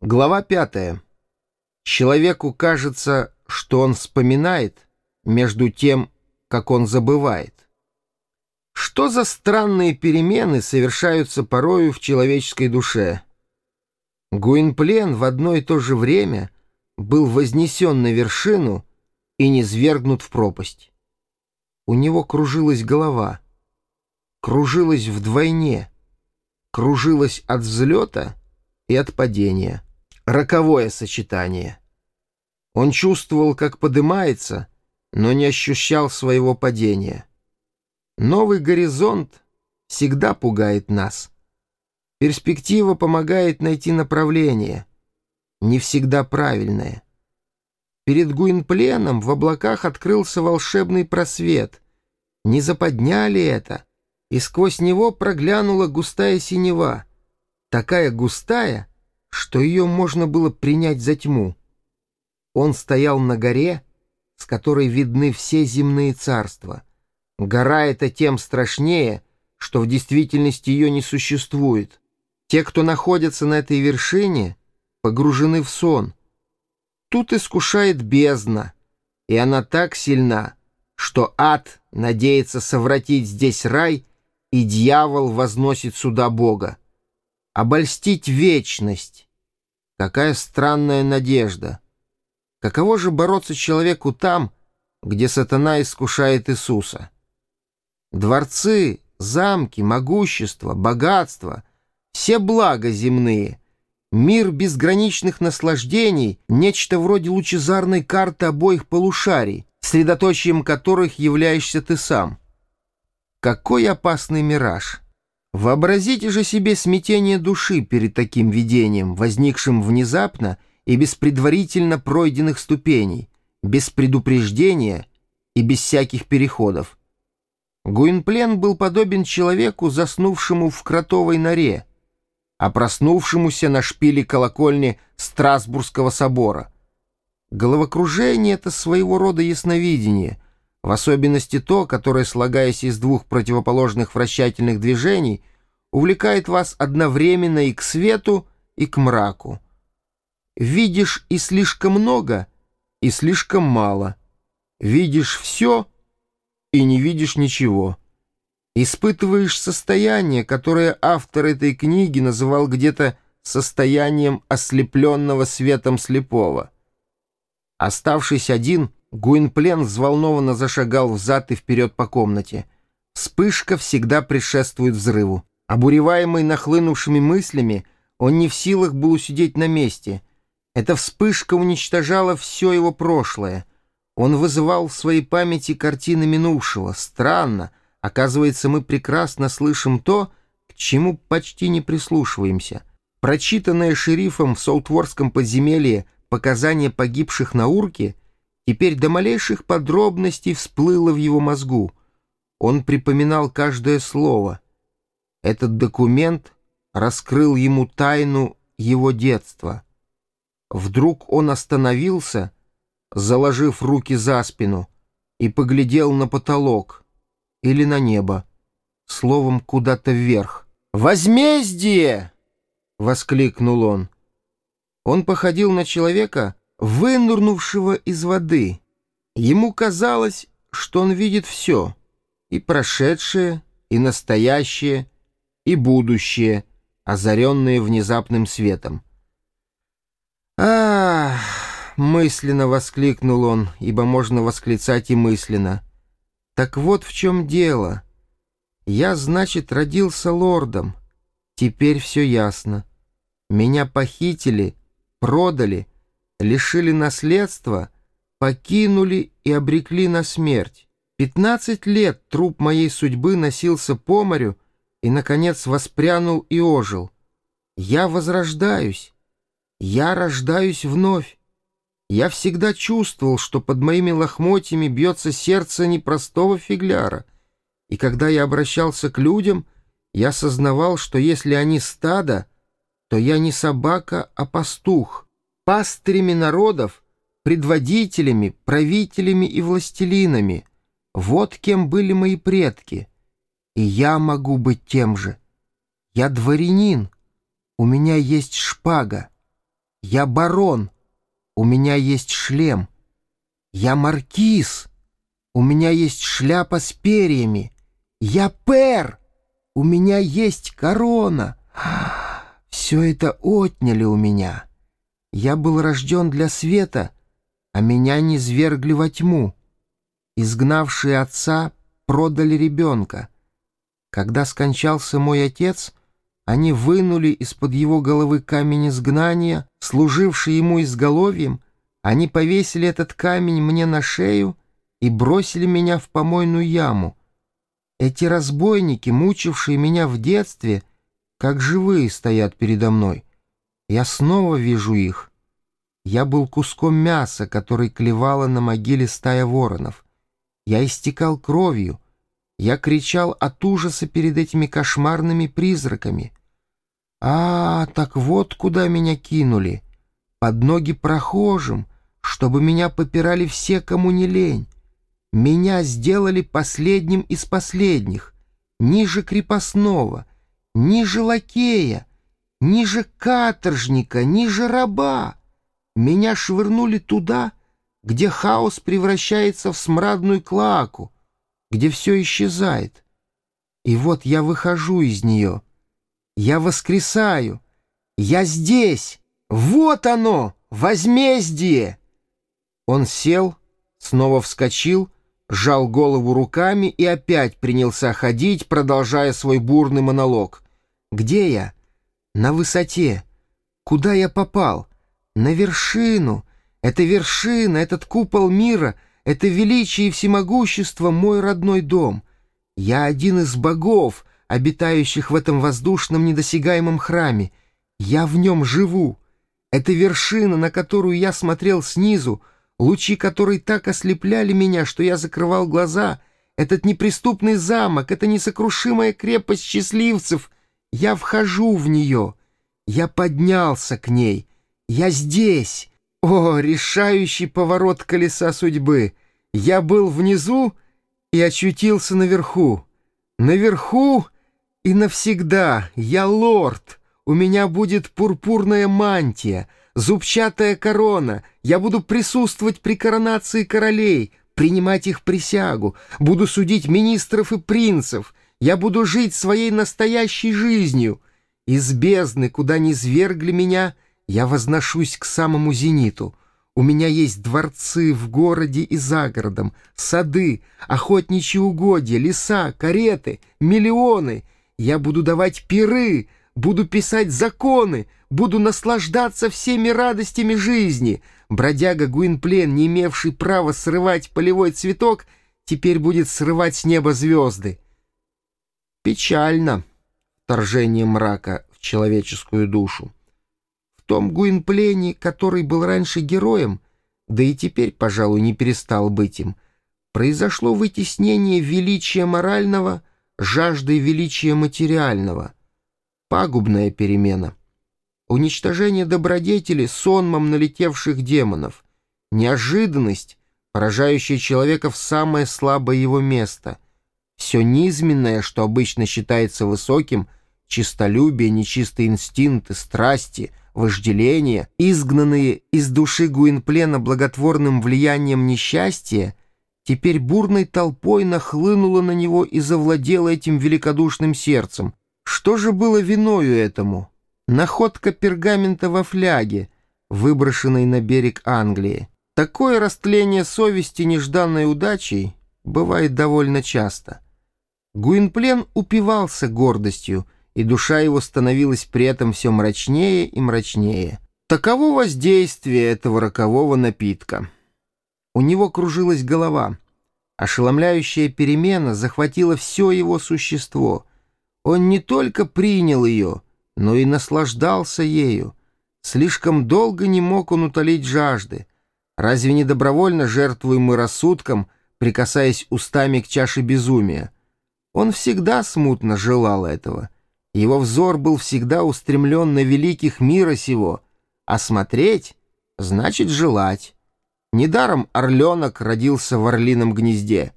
Глава пятая. Человеку кажется, что он вспоминает, между тем, как он забывает. Что за странные перемены совершаются порою в человеческой душе? Гуинплен в одно и то же время был вознесен на вершину и низвергнут в пропасть. У него кружилась голова, кружилась вдвойне, кружилась от взлета и от падения роковое сочетание. Он чувствовал, как подымается, но не ощущал своего падения. Новый горизонт всегда пугает нас. Перспектива помогает найти направление, не всегда правильное. Перед Гуинпленом в облаках открылся волшебный просвет. Не заподняли это, и сквозь него проглянула густая синева. Такая густая, что ее можно было принять за тьму. Он стоял на горе, с которой видны все земные царства. Гора эта тем страшнее, что в действительности ее не существует. Те, кто находится на этой вершине, погружены в сон. Тут искушает бездна, и она так сильна, что ад надеется совратить здесь рай, и дьявол возносит сюда Бога обольстить вечность. Какая странная надежда. Каково же бороться человеку там, где сатана искушает Иисуса? Дворцы, замки, могущество, богатство — все блага земные, мир безграничных наслаждений, нечто вроде лучезарной карты обоих полушарий, средоточием которых являешься ты сам. Какой опасный мираж! Вообразите же себе смятение души перед таким видением, возникшим внезапно и без предварительно пройденных ступеней, без предупреждения и без всяких переходов. Гуинплен был подобен человеку, заснувшему в кротовой норе, а проснувшемуся на шпиле колокольни Страсбургского собора. Головокружение — это своего рода ясновидение — в особенности то, которое, слагаясь из двух противоположных вращательных движений, увлекает вас одновременно и к свету, и к мраку. Видишь и слишком много, и слишком мало. Видишь все и не видишь ничего. Испытываешь состояние, которое автор этой книги называл где-то состоянием ослепленного светом слепого. Оставшись один — Гуинплен взволнованно зашагал взад и вперед по комнате. Вспышка всегда предшествует взрыву. Обуреваемый нахлынувшими мыслями, он не в силах был усидеть на месте. Эта вспышка уничтожала все его прошлое. Он вызывал в своей памяти картины минувшего. Странно. Оказывается, мы прекрасно слышим то, к чему почти не прислушиваемся. Прочитанное шерифом в Солтворском подземелье показания погибших на урке — Теперь до малейших подробностей всплыло в его мозгу. Он припоминал каждое слово. Этот документ раскрыл ему тайну его детства. Вдруг он остановился, заложив руки за спину, и поглядел на потолок или на небо, словом, куда-то вверх. «Возмездие!» — воскликнул он. Он походил на человека, вынурнувшего из воды. Ему казалось, что он видит все — и прошедшее, и настоящее, и будущее, озаренные внезапным светом. «Ах!» — мысленно воскликнул он, ибо можно восклицать и мысленно. «Так вот в чем дело. Я, значит, родился лордом. Теперь все ясно. Меня похитили, продали — лишили наследства, покинули и обрекли на смерть. Пятнадцать лет труп моей судьбы носился по морю и, наконец, воспрянул и ожил. Я возрождаюсь. Я рождаюсь вновь. Я всегда чувствовал, что под моими лохмотьями бьется сердце непростого фигляра. И когда я обращался к людям, я сознавал, что если они стадо, то я не собака, а пастух — пастырями народов, предводителями, правителями и властелинами. Вот кем были мои предки. И я могу быть тем же. Я дворянин. У меня есть шпага. Я барон. У меня есть шлем. Я маркиз. У меня есть шляпа с перьями. Я пер. У меня есть корона. Все это отняли у меня. Я был рожден для света, а меня не свергли во тьму. Изгнавшие отца продали ребенка. Когда скончался мой отец, они вынули из-под его головы камень изгнания, служивший ему изголовьем, они повесили этот камень мне на шею и бросили меня в помойную яму. Эти разбойники, мучившие меня в детстве, как живые стоят передо мной. Я снова вижу их. Я был куском мяса, который клевала на могиле стая воронов. Я истекал кровью. Я кричал от ужаса перед этими кошмарными призраками. А, так вот куда меня кинули. Под ноги прохожим, чтобы меня попирали все, кому не лень. Меня сделали последним из последних, ниже крепостного, ниже лакея, ниже каторжника, ниже раба. Меня швырнули туда, где хаос превращается в смрадную клаку, где все исчезает. И вот я выхожу из нее. Я воскресаю. Я здесь. Вот оно, возмездие. Он сел, снова вскочил, сжал голову руками и опять принялся ходить, продолжая свой бурный монолог. «Где я?» «На высоте. Куда я попал?» «На вершину. Это вершина, этот купол мира, это величие и всемогущество — мой родной дом. Я один из богов, обитающих в этом воздушном недосягаемом храме. Я в нем живу. Это вершина, на которую я смотрел снизу, лучи которой так ослепляли меня, что я закрывал глаза. Этот неприступный замок, эта несокрушимая крепость счастливцев. Я вхожу в нее. Я поднялся к ней. Я здесь. О, решающий поворот колеса судьбы! Я был внизу и очутился наверху. Наверху и навсегда я лорд. У меня будет пурпурная мантия, зубчатая корона. Я буду присутствовать при коронации королей, принимать их присягу, буду судить министров и принцев. Я буду жить своей настоящей жизнью. Из бездны, куда не свергли меня — я возношусь к самому зениту. У меня есть дворцы в городе и за городом, сады, охотничьи угодья, леса, кареты, миллионы. Я буду давать пиры, буду писать законы, буду наслаждаться всеми радостями жизни. Бродяга Гуинплен, не имевший права срывать полевой цветок, теперь будет срывать с неба звезды. Печально вторжение мрака в человеческую душу том Гуинплене, который был раньше героем, да и теперь, пожалуй, не перестал быть им, произошло вытеснение величия морального жаждой величия материального. Пагубная перемена. Уничтожение добродетели сонмом налетевших демонов. Неожиданность, поражающая человека в самое слабое его место. Все низменное, что обычно считается высоким, чистолюбие, нечистые инстинкты, страсти — вожделение, изгнанные из души Гуинплена благотворным влиянием несчастья, теперь бурной толпой нахлынуло на него и завладело этим великодушным сердцем. Что же было виною этому? Находка пергамента во фляге, выброшенной на берег Англии. Такое растление совести нежданной удачей бывает довольно часто. Гуинплен упивался гордостью — и душа его становилась при этом все мрачнее и мрачнее. Таково воздействие этого рокового напитка. У него кружилась голова. Ошеломляющая перемена захватила все его существо. Он не только принял ее, но и наслаждался ею. Слишком долго не мог он утолить жажды. Разве не добровольно жертвуем мы рассудком, прикасаясь устами к чаше безумия? Он всегда смутно желал этого — его взор был всегда устремлен на великих мира сего, а смотреть — значит желать. Недаром орленок родился в орлином гнезде.